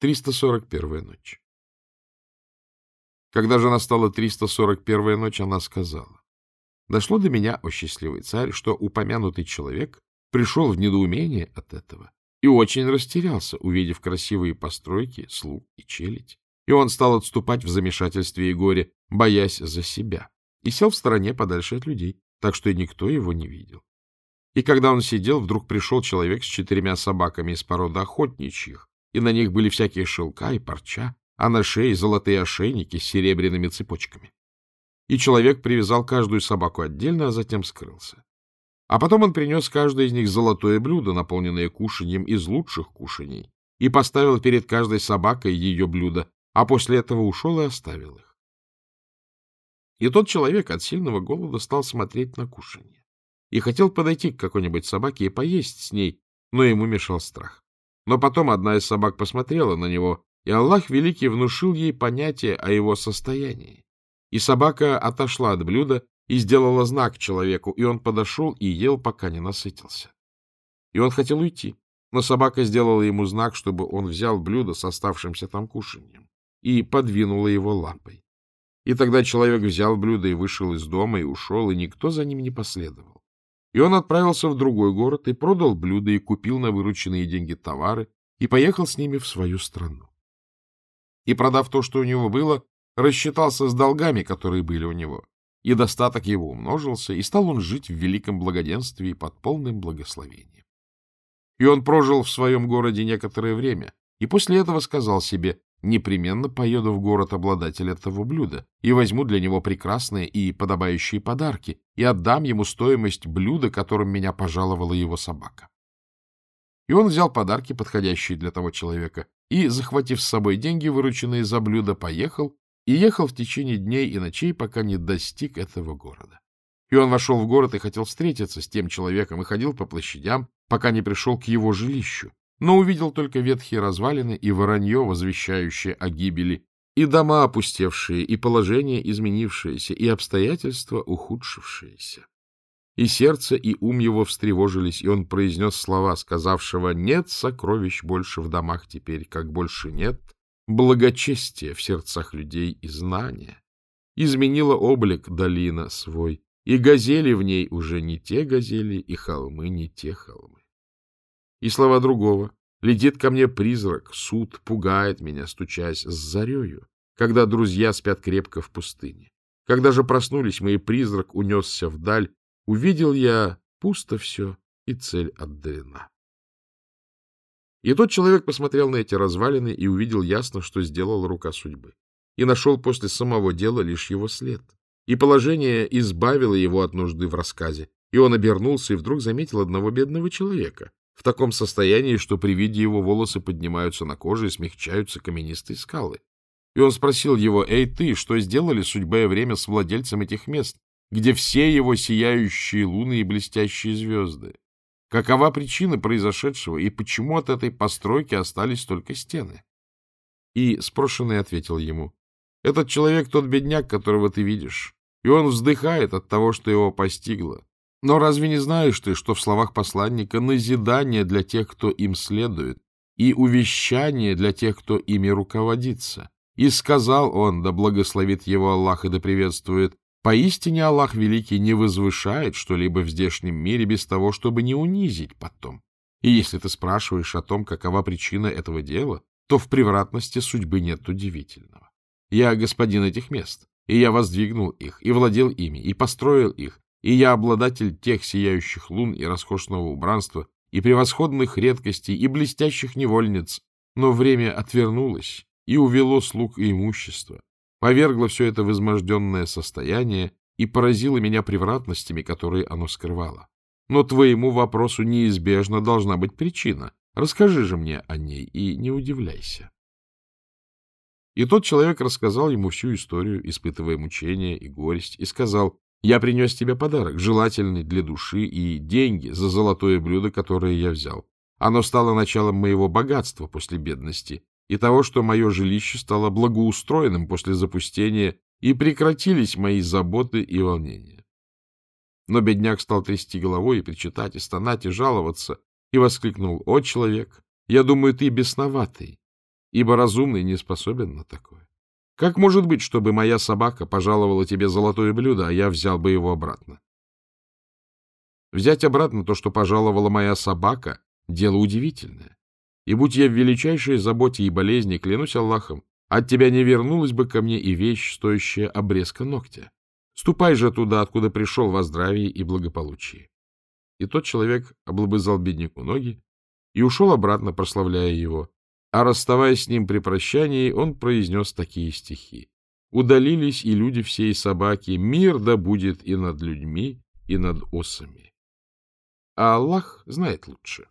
341 ночь. Когда же настала 341 ночь, она сказала, «Дошло до меня, о счастливый царь, что упомянутый человек пришел в недоумение от этого и очень растерялся, увидев красивые постройки, слуг и челядь. И он стал отступать в замешательстве и горе, боясь за себя, и сел в стороне подальше от людей, так что и никто его не видел. И когда он сидел, вдруг пришел человек с четырьмя собаками из породы охотничьих, и на них были всякие шелка и парча, а на шее золотые ошейники с серебряными цепочками. И человек привязал каждую собаку отдельно, а затем скрылся. А потом он принес каждое из них золотое блюдо, наполненное кушаньем из лучших кушаний, и поставил перед каждой собакой ее блюдо, а после этого ушел и оставил их. И тот человек от сильного голода стал смотреть на кушанье и хотел подойти к какой-нибудь собаке и поесть с ней, но ему мешал страх. Но потом одна из собак посмотрела на него, и Аллах Великий внушил ей понятие о его состоянии. И собака отошла от блюда и сделала знак человеку, и он подошел и ел, пока не насытился. И он хотел уйти, но собака сделала ему знак, чтобы он взял блюдо с оставшимся там кушаньем, и подвинула его лапой. И тогда человек взял блюдо и вышел из дома, и ушел, и никто за ним не последовал. И он отправился в другой город и продал блюдо, и купил на вырученные деньги товары, и поехал с ними в свою страну. И, продав то, что у него было, рассчитался с долгами, которые были у него, и достаток его умножился, и стал он жить в великом благоденствии под полным благословением. И он прожил в своем городе некоторое время, и после этого сказал себе, непременно поеду в город обладателя этого блюда и возьму для него прекрасные и подобающие подарки и отдам ему стоимость блюда, которым меня пожаловала его собака. И он взял подарки, подходящие для того человека, и, захватив с собой деньги, вырученные за блюдо, поехал и ехал в течение дней и ночей, пока не достиг этого города. И он вошел в город и хотел встретиться с тем человеком и ходил по площадям, пока не пришел к его жилищу, но увидел только ветхие развалины и воронье, возвещающее о гибели, и дома опустевшие, и положение изменившееся, и обстоятельства ухудшившиеся. И сердце, и ум его встревожились, и он произнес слова, сказавшего «Нет сокровищ больше в домах теперь, как больше нет благочестия в сердцах людей и знания». Изменила облик долина свой, и газели в ней уже не те газели, и холмы не те холмы. И слова другого. Летит ко мне призрак, суд пугает меня, стучась с зарею, когда друзья спят крепко в пустыне. Когда же проснулись мы, и призрак унесся вдаль, увидел я пусто все, и цель отдалена. И тот человек посмотрел на эти развалины и увидел ясно, что сделала рука судьбы, и нашел после самого дела лишь его след. И положение избавило его от нужды в рассказе, и он обернулся и вдруг заметил одного бедного человека, в таком состоянии, что при виде его волосы поднимаются на коже и смягчаются каменистые скалы. И он спросил его, «Эй, ты, что сделали судьба и время с владельцем этих мест, где все его сияющие луны и блестящие звезды? Какова причина произошедшего, и почему от этой постройки остались только стены?» И спрошенный ответил ему, «Этот человек тот бедняк, которого ты видишь, и он вздыхает от того, что его постигло. Но разве не знаешь ты, что в словах посланника назидание для тех, кто им следует, и увещание для тех, кто ими руководится? И сказал он, да благословит его Аллах и да приветствует, поистине Аллах Великий не возвышает что-либо в здешнем мире без того, чтобы не унизить потом. И если ты спрашиваешь о том, какова причина этого дела, то в превратности судьбы нет удивительного. Я господин этих мест, и я воздвигнул их, и владел ими, и построил их, и я обладатель тех сияющих лун и роскошного убранства, и превосходных редкостей, и блестящих невольниц, но время отвернулось и увело слуг и имущество, повергло все это в изможденное состояние и поразило меня превратностями, которые оно скрывало. Но твоему вопросу неизбежно должна быть причина. Расскажи же мне о ней и не удивляйся. И тот человек рассказал ему всю историю, испытывая мучения и горесть, и сказал, я принес тебе подарок, желательный для души, и деньги за золотое блюдо, которое я взял. Оно стало началом моего богатства после бедности и того, что мое жилище стало благоустроенным после запустения, и прекратились мои заботы и волнения. Но бедняк стал трясти головой и причитать, и стонать, и жаловаться, и воскликнул, «О, человек, я думаю, ты бесноватый. ибо разумный не способен на такое. Как может быть, чтобы моя собака пожаловала тебе золотое блюдо, а я взял бы его обратно? Взять обратно то, что пожаловала моя собака, — дело удивительное. И будь я в величайшей заботе и болезни, клянусь Аллахом, от тебя не вернулась бы ко мне и вещь, стоящая обрезка ногтя. Ступай же туда, откуда пришел во здравии и благополучии. И тот человек облобызал бедняку ноги и ушел обратно, прославляя его. А расставаясь с ним при прощании, он произнес такие стихи. Удалились и люди все, и собаки, мир да будет и над людьми, и над осами. А Аллах знает лучше.